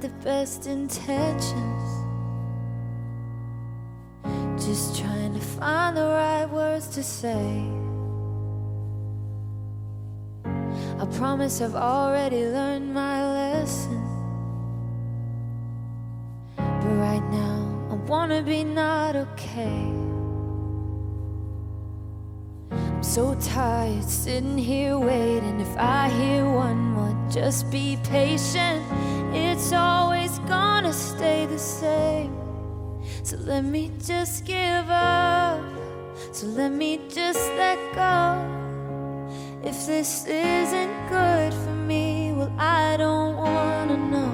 the best intentions. Just trying to find the right words to say. I promise I've already learned my lesson. But right now, I wanna be not okay. I'm so tired sitting here waiting. If I hear one more, just be patient. It's always gonna stay the same. So let me just give up. So let me just let go. If this isn't good for me, well, I don't wanna know.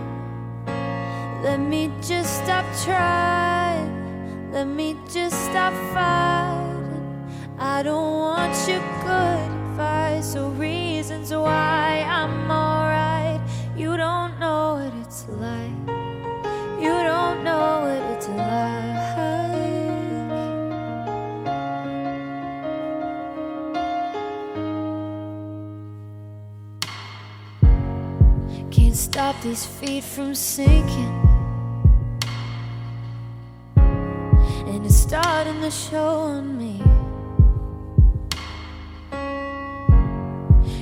Let me just stop trying. Let me just stop fighting. I don't want your good advice or reasons why Can't stop these feet from sinking. And it's starting to show on me.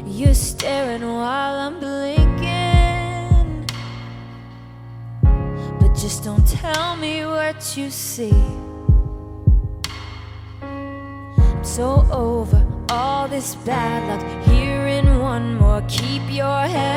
You're staring while I'm blinking. But just don't tell me what you see. I'm so over all this bad luck. Hearing one more, keep your head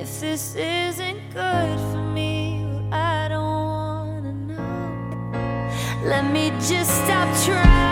If this isn't good for me, well, I don't wanna know. Let me just stop trying.